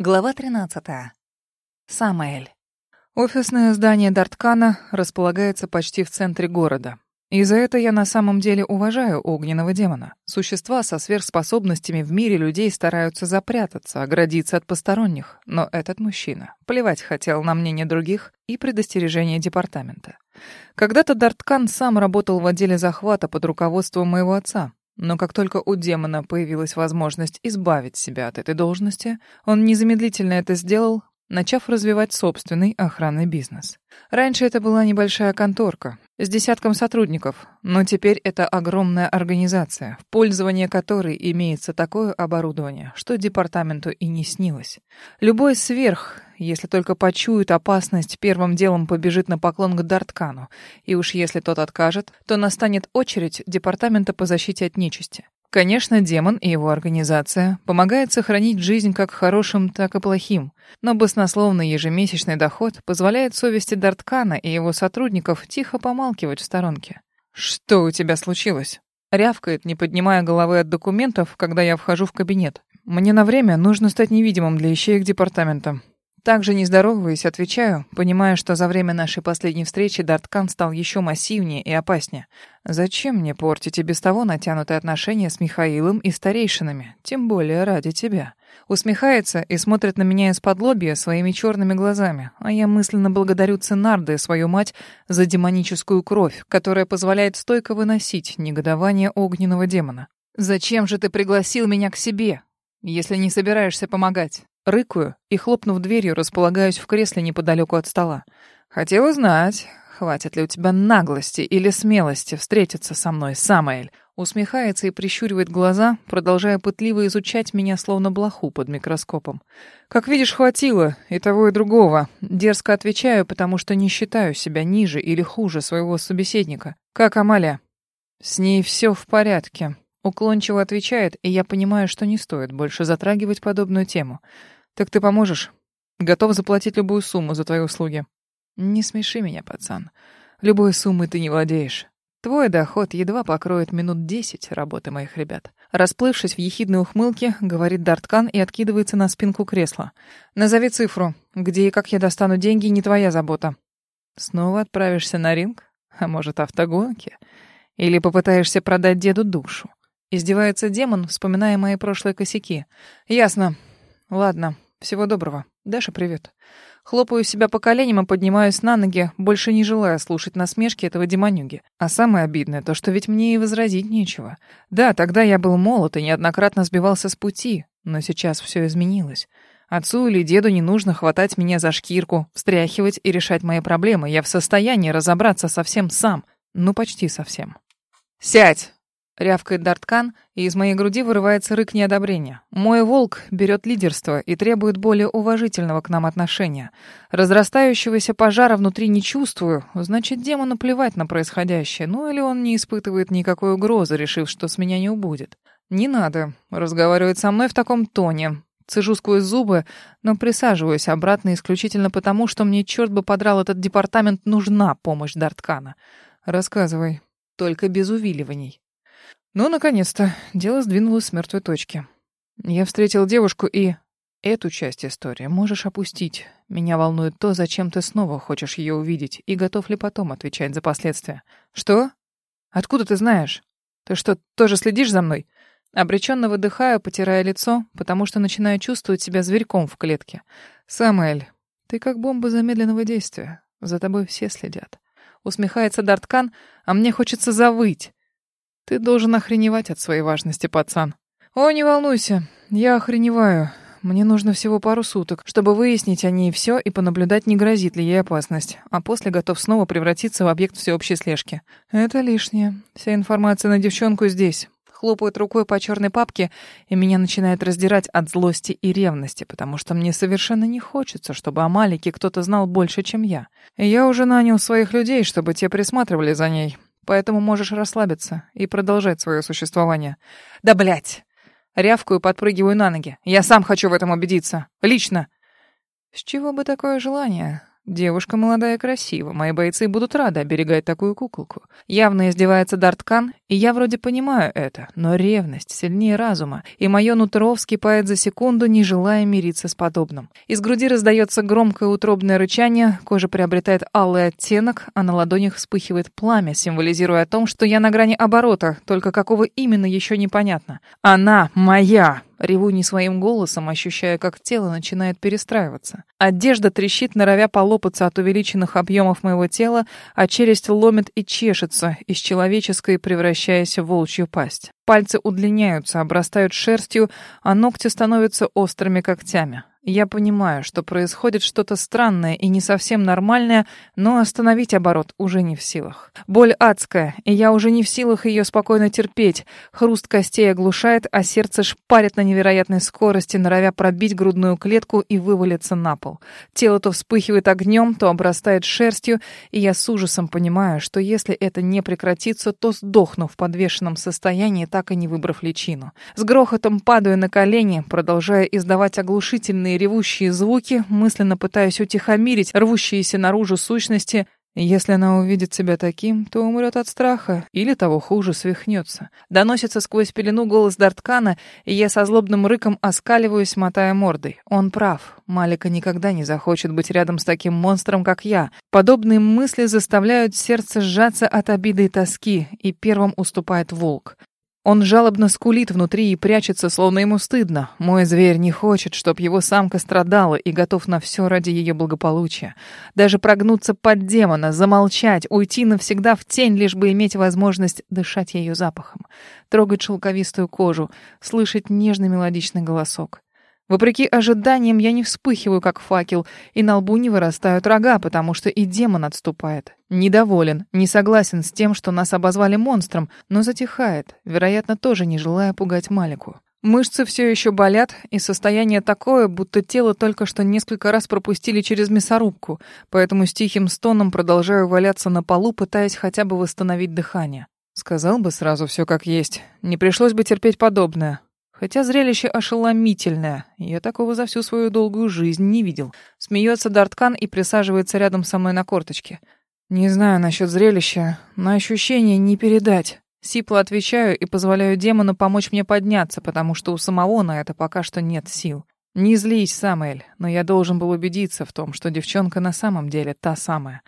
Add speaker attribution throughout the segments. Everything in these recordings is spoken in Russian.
Speaker 1: Глава 13. Самаэль.
Speaker 2: Офисное здание Дарткана располагается почти в центре города. И за это я на самом деле уважаю огненного демона. Существа со сверхспособностями в мире людей стараются запрятаться, оградиться от посторонних. Но этот мужчина плевать хотел на мнение других и предостережение департамента. Когда-то Дарткан сам работал в отделе захвата под руководством моего отца. Но как только у демона появилась возможность избавить себя от этой должности, он незамедлительно это сделал, начав развивать собственный охранный бизнес. Раньше это была небольшая конторка с десятком сотрудников, но теперь это огромная организация, в пользовании которой имеется такое оборудование, что департаменту и не снилось. Любой сверх, если только почует опасность, первым делом побежит на поклон к Дарткану, и уж если тот откажет, то настанет очередь департамента по защите от нечисти. Конечно, демон и его организация помогают сохранить жизнь как хорошим, так и плохим, но баснословный ежемесячный доход позволяет совести Дарткана и его сотрудников тихо помалкивать в сторонке. «Что у тебя случилось?» Рявкает, не поднимая головы от документов, когда я вхожу в кабинет. «Мне на время нужно стать невидимым для ищеек департамента. Также не здороваясь, отвечаю, понимая, что за время нашей последней встречи Дарткан стал еще массивнее и опаснее. Зачем мне портить и без того натянутые отношения с Михаилом и старейшинами, тем более ради тебя? Усмехается и смотрит на меня из-под лобья своими черными глазами, а я мысленно благодарю Ценарда свою мать за демоническую кровь, которая позволяет стойко выносить негодование огненного демона. «Зачем же ты пригласил меня к себе, если не собираешься помогать?» Рыкаю и, хлопнув дверью, располагаюсь в кресле неподалеку от стола. Хотела знать, хватит ли у тебя наглости или смелости встретиться со мной, Самаэль. Усмехается и прищуривает глаза, продолжая пытливо изучать меня, словно блоху под микроскопом. Как видишь, хватило и того, и другого. Дерзко отвечаю, потому что не считаю себя ниже или хуже своего собеседника. Как Амалия? С ней все в порядке. Уклончиво отвечает, и я понимаю, что не стоит больше затрагивать подобную тему. Так ты поможешь? Готов заплатить любую сумму за твои услуги. Не смеши меня, пацан. Любой суммой ты не владеешь. Твой доход едва покроет минут десять работы моих ребят. Расплывшись в ехидной ухмылке, говорит Дарткан и откидывается на спинку кресла. Назови цифру. Где и как я достану деньги, не твоя забота. Снова отправишься на ринг? А может, автогонки? Или попытаешься продать деду душу? Издевается демон, вспоминая мои прошлые косяки. Ясно. Ладно, всего доброго. Даша, привет. Хлопаю себя по коленям и поднимаюсь на ноги, больше не желая слушать насмешки этого демонюги. А самое обидное то, что ведь мне и возразить нечего. Да, тогда я был молод и неоднократно сбивался с пути, но сейчас все изменилось. Отцу или деду не нужно хватать меня за шкирку, встряхивать и решать мои проблемы. Я в состоянии разобраться совсем сам. Ну, почти совсем. «Сядь!» Рявкает Дарткан, и из моей груди вырывается рык неодобрения. Мой волк берет лидерство и требует более уважительного к нам отношения. Разрастающегося пожара внутри не чувствую, значит, демону плевать на происходящее, ну или он не испытывает никакой угрозы, решив, что с меня не убудет. Не надо разговаривать со мной в таком тоне. Цежу сквозь зубы, но присаживаюсь обратно исключительно потому, что мне, черт бы подрал этот департамент, нужна помощь Дарткана. Рассказывай, только без увиливаний. Ну, наконец-то, дело сдвинулось с мертвой точки. Я встретил девушку и... Эту часть истории можешь опустить. Меня волнует то, зачем ты снова хочешь ее увидеть, и готов ли потом отвечать за последствия. Что? Откуда ты знаешь? Ты что, тоже следишь за мной? Обреченно выдыхаю, потирая лицо, потому что начинаю чувствовать себя зверьком в клетке. Самуэль, ты как бомба замедленного действия. За тобой все следят. Усмехается Дарткан, а мне хочется завыть. Ты должен охреневать от своей важности, пацан. О, не волнуйся, я охреневаю. Мне нужно всего пару суток, чтобы выяснить о ней все и понаблюдать, не грозит ли ей опасность, а после готов снова превратиться в объект всеобщей слежки. Это лишнее. Вся информация на девчонку здесь. Хлопает рукой по черной папке, и меня начинает раздирать от злости и ревности, потому что мне совершенно не хочется, чтобы о Малике кто-то знал больше, чем я. И я уже нанял своих людей, чтобы те присматривали за ней. Поэтому можешь расслабиться и продолжать свое существование. Да блять! Рявкую, подпрыгиваю на ноги. Я сам хочу в этом убедиться. Лично. С чего бы такое желание? Девушка молодая и красивая. Мои бойцы будут рады оберегать такую куколку. Явно издевается Дарткан, и я вроде понимаю это, но ревность сильнее разума, и мое нутро вскипает за секунду, не желая мириться с подобным. Из груди раздается громкое утробное рычание, кожа приобретает алый оттенок, а на ладонях вспыхивает пламя, символизируя о том, что я на грани оборота, только какого именно еще непонятно. Она моя! Реву не своим голосом, ощущая, как тело начинает перестраиваться. Одежда трещит, норовя полопаться от увеличенных объемов моего тела, а челюсть ломит и чешется, из человеческой превращаясь в волчью пасть. Пальцы удлиняются, обрастают шерстью, а ногти становятся острыми когтями. Я понимаю, что происходит что-то странное и не совсем нормальное, но остановить оборот уже не в силах. Боль адская, и я уже не в силах ее спокойно терпеть. Хруст костей оглушает, а сердце шпарит на невероятной скорости, норовя пробить грудную клетку и вывалиться на пол. Тело то вспыхивает огнем, то обрастает шерстью, и я с ужасом понимаю, что если это не прекратится, то сдохну в подвешенном состоянии, так и не выбрав личину. С грохотом падаю на колени, продолжая издавать оглушительные ревущие звуки, мысленно пытаясь утихомирить рвущиеся наружу сущности. Если она увидит себя таким, то умрет от страха или того хуже свихнется. Доносится сквозь пелену голос Дарткана, и я со злобным рыком оскаливаюсь, мотая мордой. Он прав. Малика никогда не захочет быть рядом с таким монстром, как я. Подобные мысли заставляют сердце сжаться от обиды и тоски, и первым уступает волк. Он жалобно скулит внутри и прячется, словно ему стыдно. Мой зверь не хочет, чтоб его самка страдала и готов на все ради ее благополучия. Даже прогнуться под демона, замолчать, уйти навсегда в тень, лишь бы иметь возможность дышать ее запахом, трогать шелковистую кожу, слышать нежный мелодичный голосок. Вопреки ожиданиям я не вспыхиваю, как факел, и на лбу не вырастают рога, потому что и демон отступает. Недоволен, не согласен с тем, что нас обозвали монстром, но затихает, вероятно, тоже не желая пугать Малику. Мышцы все еще болят, и состояние такое, будто тело только что несколько раз пропустили через мясорубку, поэтому с тихим стоном продолжаю валяться на полу, пытаясь хотя бы восстановить дыхание. Сказал бы сразу все как есть. Не пришлось бы терпеть подобное. Хотя зрелище ошеломительное. Я такого за всю свою долгую жизнь не видел. Смеется Дарткан и присаживается рядом со мной на корточке. Не знаю насчет зрелища, но ощущение не передать. Сипло отвечаю и позволяю демону помочь мне подняться, потому что у самого на это пока что нет сил. Не злись, Самуэль, но я должен был убедиться в том, что девчонка на самом деле та самая.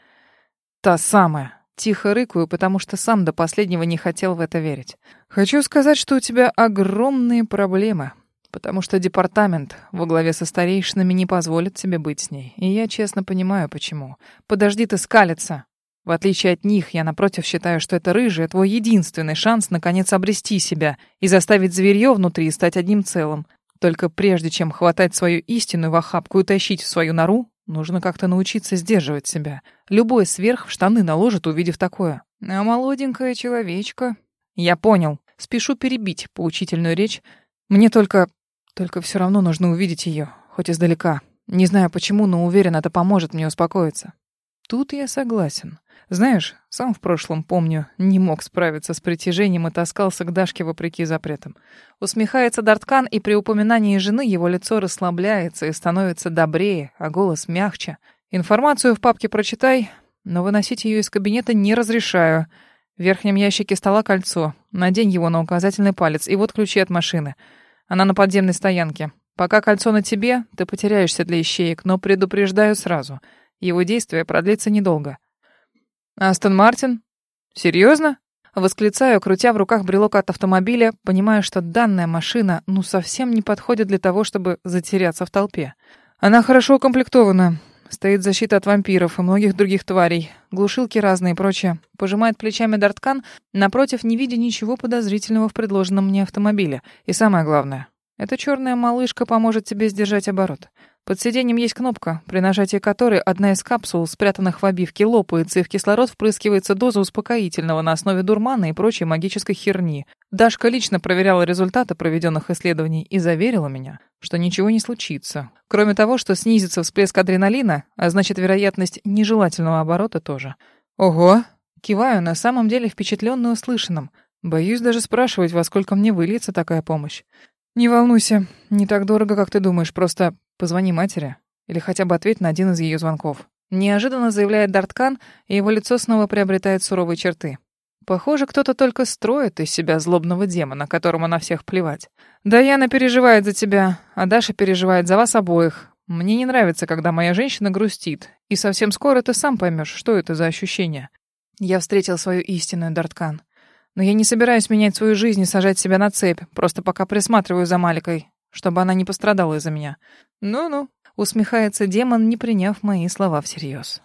Speaker 2: Та самая. Тихо рыкаю, потому что сам до последнего не хотел в это верить. Хочу сказать, что у тебя огромные проблемы, потому что департамент во главе со старейшинами не позволит тебе быть с ней. И я честно понимаю, почему. Подожди ты скалиться. В отличие от них, я напротив считаю, что это рыжая твой единственный шанс наконец обрести себя и заставить зверье внутри стать одним целым. Только прежде чем хватать свою истину в охапку и тащить в свою нору, Нужно как-то научиться сдерживать себя. Любой сверх в штаны наложит, увидев такое. А молоденькая человечка... Я понял. Спешу перебить поучительную речь. Мне только... Только все равно нужно увидеть ее, хоть издалека. Не знаю почему, но уверен, это поможет мне успокоиться. Тут я согласен. Знаешь, сам в прошлом, помню, не мог справиться с притяжением и таскался к Дашке вопреки запретам. Усмехается Дарткан, и при упоминании жены его лицо расслабляется и становится добрее, а голос мягче. Информацию в папке прочитай, но выносить ее из кабинета не разрешаю. В верхнем ящике стола кольцо. Надень его на указательный палец, и вот ключи от машины. Она на подземной стоянке. Пока кольцо на тебе, ты потеряешься для ищеек, но предупреждаю сразу. Его действие продлится недолго. Астон Мартин? Серьезно? Восклицаю, крутя в руках брелок от автомобиля, понимая, что данная машина ну совсем не подходит для того, чтобы затеряться в толпе. Она хорошо укомплектована. Стоит защита от вампиров и многих других тварей. Глушилки разные и прочее. Пожимает плечами Дарткан, напротив, не видя ничего подозрительного в предложенном мне автомобиле. И самое главное, эта черная малышка поможет тебе сдержать оборот. Под сиденьем есть кнопка, при нажатии которой одна из капсул, спрятанных в обивке, лопается, и в кислород впрыскивается доза успокоительного на основе дурмана и прочей магической херни. Дашка лично проверяла результаты проведенных исследований и заверила меня, что ничего не случится. Кроме того, что снизится всплеск адреналина, а значит, вероятность нежелательного оборота тоже. Ого! Киваю, на самом деле впечатленный услышанным. Боюсь даже спрашивать, во сколько мне выльется такая помощь. Не волнуйся, не так дорого, как ты думаешь, просто Позвони матери или хотя бы ответь на один из ее звонков. Неожиданно заявляет Дарткан, и его лицо снова приобретает суровые черты. Похоже, кто-то только строит из себя злобного демона, которому на всех плевать. Даяна переживает за тебя, а Даша переживает за вас обоих. Мне не нравится, когда моя женщина грустит. И совсем скоро ты сам поймешь, что это за ощущение. Я встретил свою истинную, Дарткан. Но я не собираюсь менять свою жизнь и сажать себя на цепь, просто пока присматриваю за Маликой, чтобы она не пострадала из-за меня. Ну-ну, усмехается демон, не приняв мои слова всерьез.